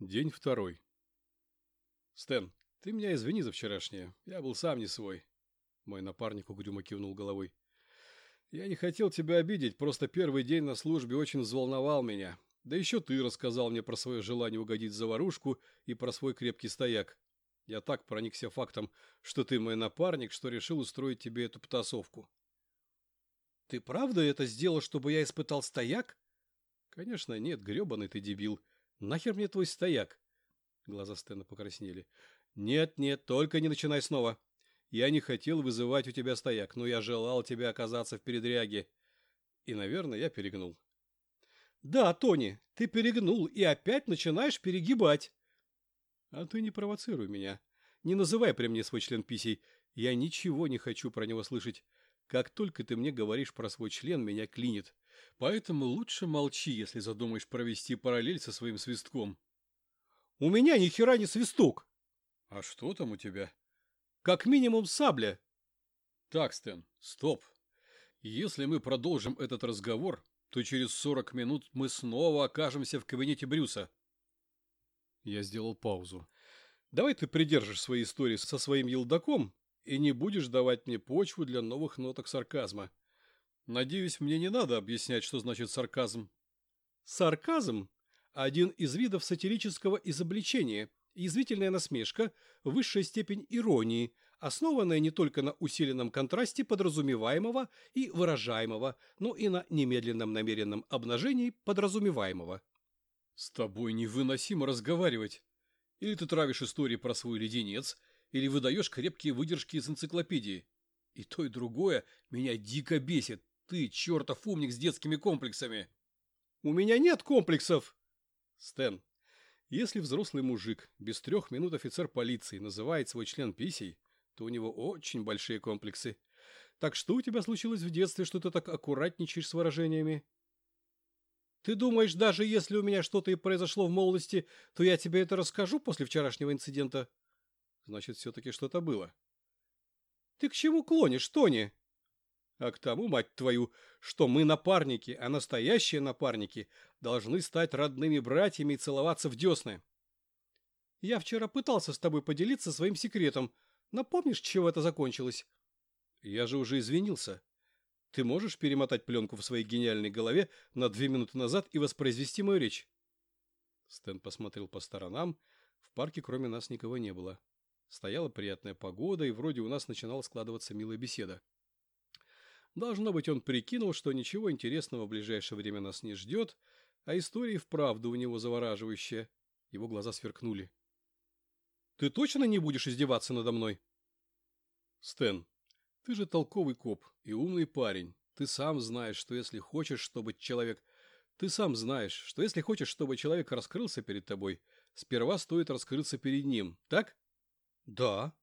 День второй. Стэн, ты меня извини за вчерашнее. Я был сам не свой. Мой напарник угрюмо кивнул головой. Я не хотел тебя обидеть, просто первый день на службе очень взволновал меня. Да еще ты рассказал мне про свое желание угодить в заварушку и про свой крепкий стояк. Я так проникся фактом, что ты мой напарник, что решил устроить тебе эту потасовку. Ты правда это сделал, чтобы я испытал стояк? Конечно, нет, гребаный ты дебил. Нахер мне твой стояк? Глаза Стэна покраснели. Нет, нет, только не начинай снова. Я не хотел вызывать у тебя стояк, но я желал тебе оказаться в передряге. И, наверное, я перегнул. Да, Тони, ты перегнул и опять начинаешь перегибать. А ты не провоцируй меня. Не называй при мне свой член писей. Я ничего не хочу про него слышать. Как только ты мне говоришь про свой член, меня клинит. Поэтому лучше молчи, если задумаешь провести параллель со своим свистком. У меня ни хера не свисток. А что там у тебя? Как минимум сабля. Так, Стэн, стоп. Если мы продолжим этот разговор, то через 40 минут мы снова окажемся в кабинете Брюса. Я сделал паузу. Давай ты придержишь свои истории со своим елдаком и не будешь давать мне почву для новых ноток сарказма. Надеюсь, мне не надо объяснять, что значит сарказм. Сарказм – один из видов сатирического изобличения, язвительная насмешка, высшая степень иронии, основанная не только на усиленном контрасте подразумеваемого и выражаемого, но и на немедленном намеренном обнажении подразумеваемого. С тобой невыносимо разговаривать. Или ты травишь истории про свой леденец, или выдаешь крепкие выдержки из энциклопедии. И то, и другое меня дико бесит. Ты чертов умник с детскими комплексами. У меня нет комплексов. Стэн, если взрослый мужик, без трех минут офицер полиции, называет свой член писей, то у него очень большие комплексы. Так что у тебя случилось в детстве, что ты так аккуратничаешь с выражениями? Ты думаешь, даже если у меня что-то и произошло в молодости, то я тебе это расскажу после вчерашнего инцидента? Значит, все-таки что-то было. Ты к чему клонишь, Тони? А к тому, мать твою, что мы напарники, а настоящие напарники должны стать родными братьями и целоваться в десны. Я вчера пытался с тобой поделиться своим секретом. Напомнишь, чего это закончилось? Я же уже извинился. Ты можешь перемотать пленку в своей гениальной голове на две минуты назад и воспроизвести мою речь? Стэн посмотрел по сторонам. В парке кроме нас никого не было. Стояла приятная погода, и вроде у нас начинала складываться милая беседа. Должно быть, он прикинул, что ничего интересного в ближайшее время нас не ждет, а история вправду у него завораживающая. Его глаза сверкнули. «Ты точно не будешь издеваться надо мной?» «Стэн, ты же толковый коп и умный парень. Ты сам знаешь, что если хочешь, чтобы человек... Ты сам знаешь, что если хочешь, чтобы человек раскрылся перед тобой, сперва стоит раскрыться перед ним, так?» «Да»,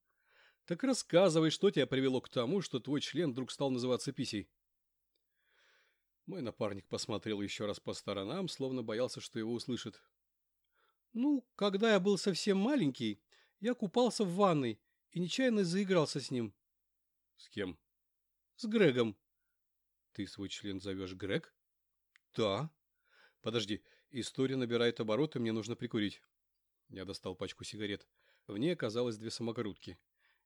так рассказывай, что тебя привело к тому, что твой член вдруг стал называться писей. Мой напарник посмотрел еще раз по сторонам, словно боялся, что его услышат. Ну, когда я был совсем маленький, я купался в ванной и нечаянно заигрался с ним. С кем? С Грегом. Ты свой член зовешь Грег? Да. Подожди, история набирает обороты, мне нужно прикурить. Я достал пачку сигарет. В ней оказалось две самокрутки.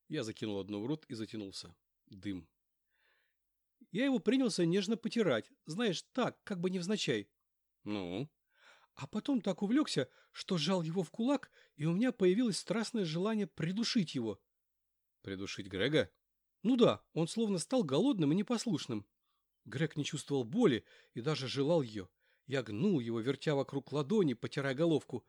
Я закинул одну в рот и затянулся. Дым. Я его принялся нежно потирать, знаешь, так, как бы невзначай. Ну? А потом так увлекся, что сжал его в кулак, и у меня появилось страстное желание придушить его. Придушить Грега? Ну да, он словно стал голодным и непослушным. Грег не чувствовал боли и даже желал ее. Я гнул его, вертя вокруг ладони, потирая головку.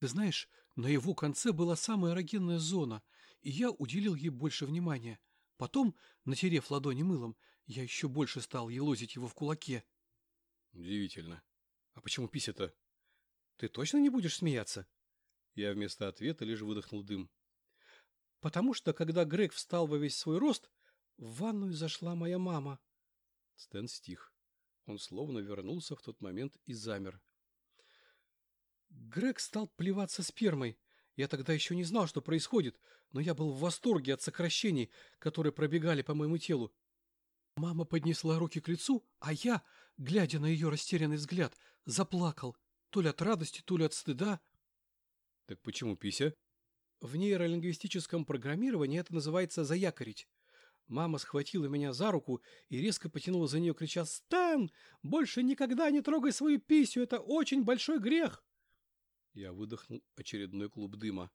Ты знаешь, на его конце была самая эрогенная зона — и я уделил ей больше внимания. Потом, натерев ладони мылом, я еще больше стал елозить его в кулаке. Удивительно. А почему пися-то? Ты точно не будешь смеяться? Я вместо ответа лишь выдохнул дым. Потому что, когда Грег встал во весь свой рост, в ванную зашла моя мама. Стэн стих. Он словно вернулся в тот момент и замер. Грег стал плеваться спермой. Я тогда еще не знал, что происходит, но я был в восторге от сокращений, которые пробегали по моему телу. Мама поднесла руки к лицу, а я, глядя на ее растерянный взгляд, заплакал, то ли от радости, то ли от стыда. Так почему пися? В нейролингвистическом программировании это называется «заякорить». Мама схватила меня за руку и резко потянула за нее, крича «Стэн! Больше никогда не трогай свою писю! Это очень большой грех!» Я выдохнул очередной клуб дыма.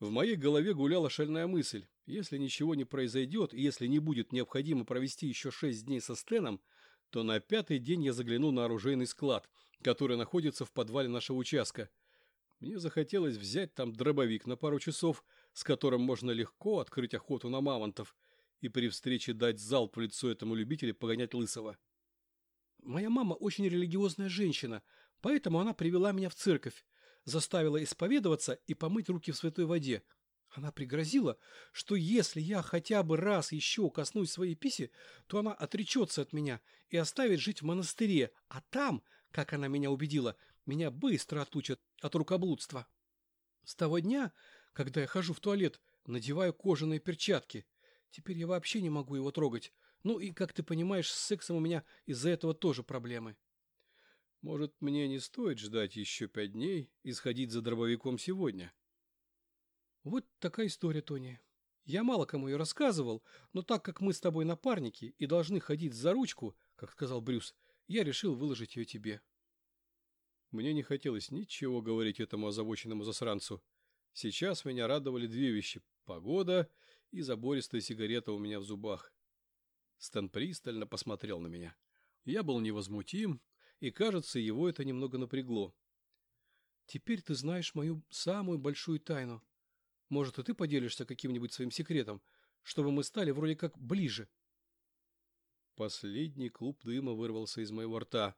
В моей голове гуляла шальная мысль. Если ничего не произойдет, и если не будет необходимо провести еще шесть дней со Стэном, то на пятый день я загляну на оружейный склад, который находится в подвале нашего участка. Мне захотелось взять там дробовик на пару часов, с которым можно легко открыть охоту на мамонтов – и при встрече дать залп в лицо этому любителю погонять лысого. Моя мама очень религиозная женщина, поэтому она привела меня в церковь, заставила исповедоваться и помыть руки в святой воде. Она пригрозила, что если я хотя бы раз еще коснусь своей писи, то она отречется от меня и оставит жить в монастыре, а там, как она меня убедила, меня быстро отучат от рукоблудства. С того дня, когда я хожу в туалет, надеваю кожаные перчатки – Теперь я вообще не могу его трогать. Ну и, как ты понимаешь, с сексом у меня из-за этого тоже проблемы. Может, мне не стоит ждать еще пять дней и сходить за дробовиком сегодня? Вот такая история, Тони. Я мало кому ее рассказывал, но так как мы с тобой напарники и должны ходить за ручку, как сказал Брюс, я решил выложить ее тебе. Мне не хотелось ничего говорить этому озабоченному засранцу. Сейчас меня радовали две вещи – погода и забористая сигарета у меня в зубах. Стэн пристально посмотрел на меня. Я был невозмутим, и, кажется, его это немного напрягло. «Теперь ты знаешь мою самую большую тайну. Может, и ты поделишься каким-нибудь своим секретом, чтобы мы стали вроде как ближе?» Последний клуб дыма вырвался из моего рта.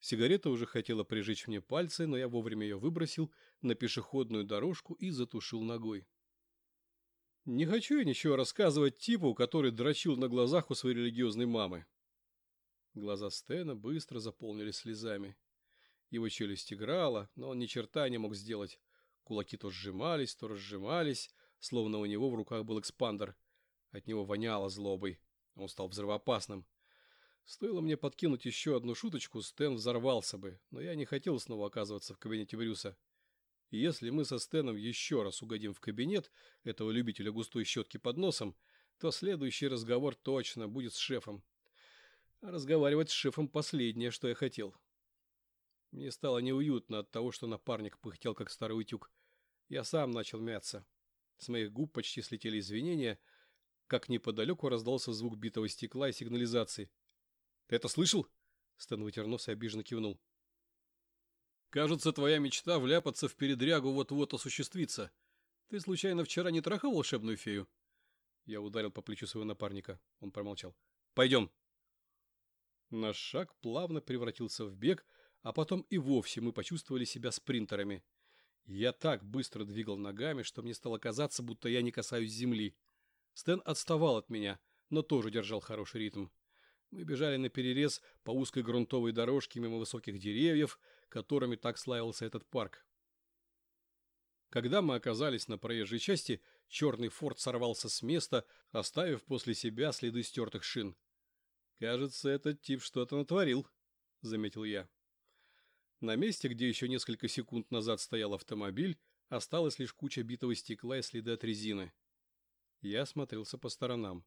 Сигарета уже хотела прижечь мне пальцы, но я вовремя ее выбросил на пешеходную дорожку и затушил ногой. Не хочу я ничего рассказывать типу, который дрочил на глазах у своей религиозной мамы. Глаза Стена быстро заполнились слезами. Его челюсть играла, но он ни черта не мог сделать. Кулаки то сжимались, то разжимались, словно у него в руках был экспандер. От него воняло злобой. Он стал взрывоопасным. Стоило мне подкинуть еще одну шуточку, Стэн взорвался бы, но я не хотел снова оказываться в кабинете Брюса. И если мы со Стеном еще раз угодим в кабинет этого любителя густой щетки под носом, то следующий разговор точно будет с шефом. Разговаривать с шефом последнее, что я хотел. Мне стало неуютно от того, что напарник пыхтел, как старый утюг. Я сам начал мяться. С моих губ почти слетели извинения, как неподалеку раздался звук битого стекла и сигнализации. «Ты это слышал?» Стэн вытер нос и обиженно кивнул. Кажется, твоя мечта вляпаться в передрягу вот-вот осуществится. Ты случайно вчера не трахал волшебную фею? Я ударил по плечу своего напарника. Он промолчал. Пойдем. Наш шаг плавно превратился в бег, а потом и вовсе мы почувствовали себя спринтерами. Я так быстро двигал ногами, что мне стало казаться, будто я не касаюсь земли. Стэн отставал от меня, но тоже держал хороший ритм. Мы бежали на перерез по узкой грунтовой дорожке мимо высоких деревьев, которыми так славился этот парк. Когда мы оказались на проезжей части, черный форт сорвался с места, оставив после себя следы стертых шин. «Кажется, этот тип что-то натворил», — заметил я. На месте, где еще несколько секунд назад стоял автомобиль, осталась лишь куча битого стекла и следы от резины. Я смотрелся по сторонам.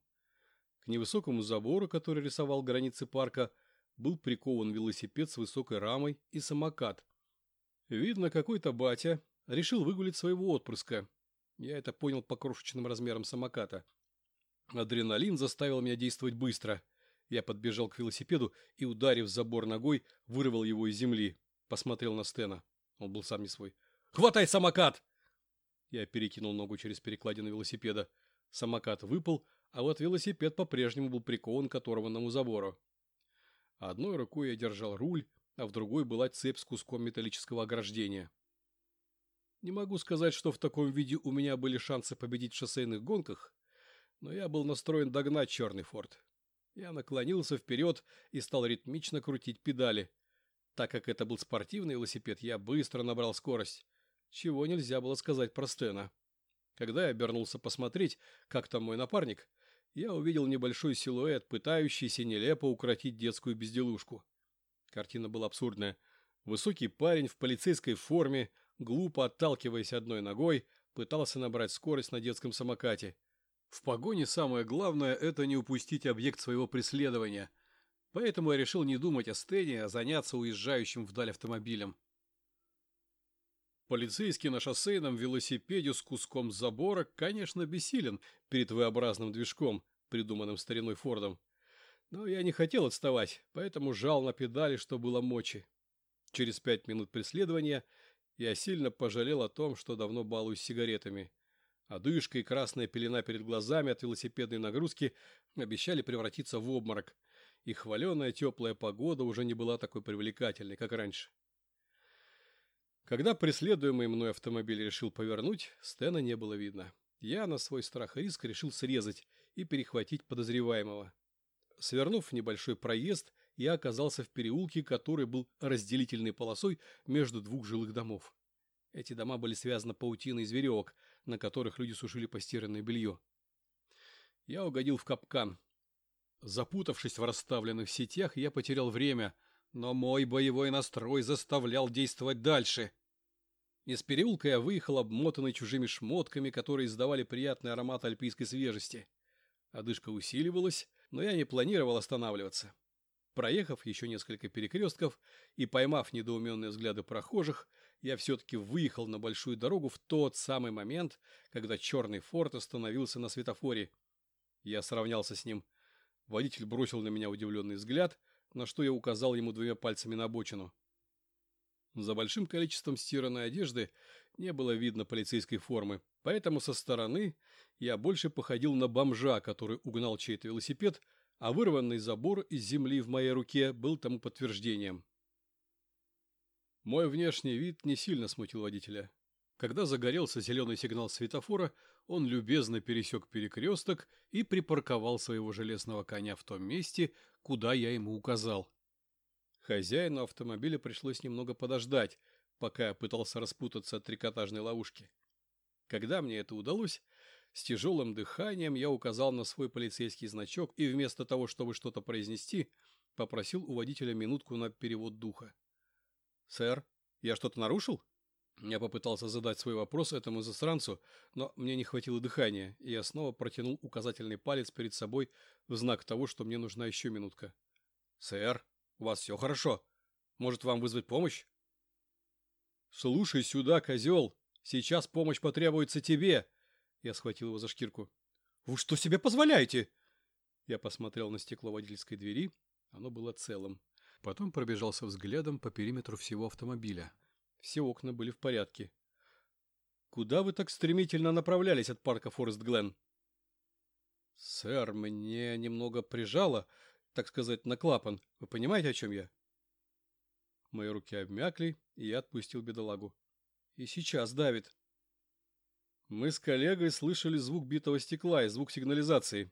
К невысокому забору, который рисовал границы парка, был прикован велосипед с высокой рамой и самокат. Видно, какой-то батя решил выгулить своего отпрыска. Я это понял по крошечным размерам самоката. Адреналин заставил меня действовать быстро. Я подбежал к велосипеду и, ударив забор ногой, вырвал его из земли. Посмотрел на Стена. Он был сам не свой. «Хватай самокат!» Я перекинул ногу через перекладину велосипеда. Самокат выпал, а вот велосипед по-прежнему был прикован к оторванному забору. Одной рукой я держал руль, а в другой была цепь с куском металлического ограждения. Не могу сказать, что в таком виде у меня были шансы победить в шоссейных гонках, но я был настроен догнать черный форт. Я наклонился вперед и стал ритмично крутить педали. Так как это был спортивный велосипед, я быстро набрал скорость, чего нельзя было сказать про Стена. Когда я обернулся посмотреть, как там мой напарник, я увидел небольшой силуэт, пытающийся нелепо укротить детскую безделушку. Картина была абсурдная. Высокий парень в полицейской форме, глупо отталкиваясь одной ногой, пытался набрать скорость на детском самокате. В погоне самое главное – это не упустить объект своего преследования. Поэтому я решил не думать о Стэне, а заняться уезжающим вдаль автомобилем. Полицейский на шоссейном велосипеде с куском забора, конечно, бессилен перед V-образным движком, придуманным стариной Фордом. Но я не хотел отставать, поэтому жал на педали, что было мочи. Через пять минут преследования я сильно пожалел о том, что давно балуюсь сигаретами. Одышка и красная пелена перед глазами от велосипедной нагрузки обещали превратиться в обморок, и хваленая теплая погода уже не была такой привлекательной, как раньше. Когда преследуемый мной автомобиль решил повернуть, Стена не было видно. Я на свой страх и риск решил срезать и перехватить подозреваемого. Свернув в небольшой проезд, я оказался в переулке, который был разделительной полосой между двух жилых домов. Эти дома были связаны паутиной из веревок, на которых люди сушили постиранное белье. Я угодил в капкан. Запутавшись в расставленных сетях, я потерял время, но мой боевой настрой заставлял действовать дальше. Из переулка я выехал обмотанный чужими шмотками, которые издавали приятный аромат альпийской свежести. Одышка усиливалась, но я не планировал останавливаться. Проехав еще несколько перекрестков и поймав недоуменные взгляды прохожих, я все-таки выехал на большую дорогу в тот самый момент, когда черный форт остановился на светофоре. Я сравнялся с ним. Водитель бросил на меня удивленный взгляд, на что я указал ему двумя пальцами на обочину. За большим количеством стиранной одежды не было видно полицейской формы, поэтому со стороны я больше походил на бомжа, который угнал чей-то велосипед а вырванный забор из земли в моей руке был тому подтверждением. Мой внешний вид не сильно смутил водителя. Когда загорелся зеленый сигнал светофора, он любезно пересек перекресток и припарковал своего железного коня в том месте, куда я ему указал. Хозяину автомобиля пришлось немного подождать, пока пытался распутаться от трикотажной ловушки. Когда мне это удалось, с тяжелым дыханием я указал на свой полицейский значок и вместо того, чтобы что-то произнести, попросил у водителя минутку на перевод духа. «Сэр, я что-то нарушил?» Я попытался задать свой вопрос этому засранцу, но мне не хватило дыхания, и я снова протянул указательный палец перед собой в знак того, что мне нужна еще минутка. «Сэр, у вас все хорошо. Может, вам вызвать помощь?» «Слушай сюда, козел, сейчас помощь потребуется тебе!» Я схватил его за шкирку. «Вы что себе позволяете?» Я посмотрел на стекло водительской двери. Оно было целым. Потом пробежался взглядом по периметру всего автомобиля. Все окна были в порядке. «Куда вы так стремительно направлялись от парка Форест Глен?» «Сэр, мне немного прижало, так сказать, на клапан. Вы понимаете, о чем я?» Мои руки обмякли, и я отпустил бедолагу. «И сейчас давит», мы с коллегой слышали звук битого стекла и звук сигнализации.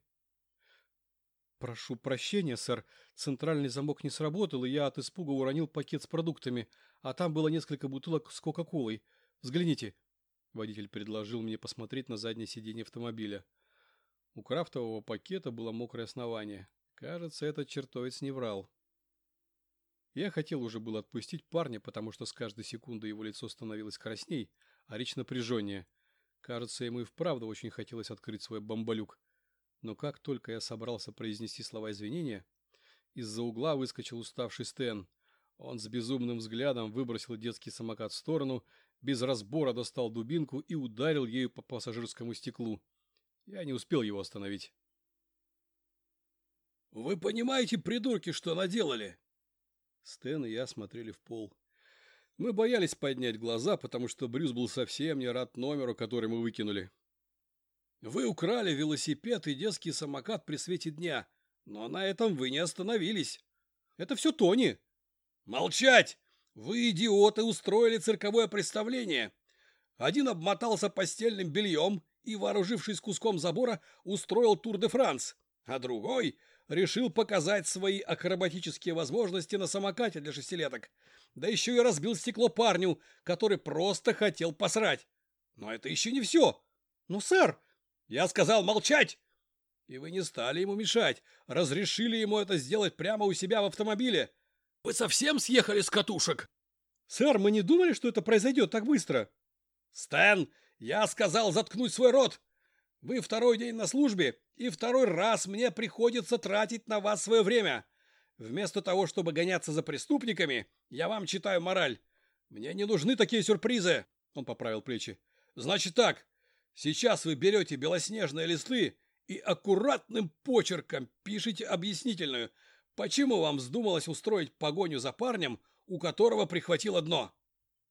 «Прошу прощения, сэр. Центральный замок не сработал, и я от испуга уронил пакет с продуктами, а там было несколько бутылок с Кока-Колой. Взгляните». Водитель предложил мне посмотреть на заднее сиденье автомобиля. У крафтового пакета было мокрое основание. Кажется, этот чертовец не врал. Я хотел уже было отпустить парня, потому что с каждой секундой его лицо становилось красней, а речь напряженнее – Кажется, ему и вправду очень хотелось открыть свой бомбалюк. Но как только я собрался произнести слова извинения, из-за угла выскочил уставший Стэн. Он с безумным взглядом выбросил детский самокат в сторону, без разбора достал дубинку и ударил ею по пассажирскому стеклу. Я не успел его остановить. «Вы понимаете, придурки, что наделали?» Стэн и я смотрели в пол. Мы боялись поднять глаза, потому что Брюс был совсем не рад номеру, который мы выкинули. Вы украли велосипед и детский самокат при свете дня, но на этом вы не остановились. Это все Тони. Молчать! Вы, идиоты, устроили цирковое представление. Один обмотался постельным бельем и, вооружившись куском забора, устроил Тур де Франс, а другой решил показать свои акробатические возможности на самокате для шестилеток – да еще и разбил стекло парню, который просто хотел посрать. Но это еще не все. Ну, сэр, я сказал молчать. И вы не стали ему мешать, разрешили ему это сделать прямо у себя в автомобиле. Вы совсем съехали с катушек? Сэр, мы не думали, что это произойдет так быстро. Стэн, я сказал заткнуть свой рот. Вы второй день на службе, и второй раз мне приходится тратить на вас свое время. Вместо того, чтобы гоняться за преступниками, я вам читаю мораль. Мне не нужны такие сюрпризы. Он поправил плечи. Значит так, сейчас вы берете белоснежные листы и аккуратным почерком пишите объяснительную, почему вам вздумалось устроить погоню за парнем, у которого прихватило дно.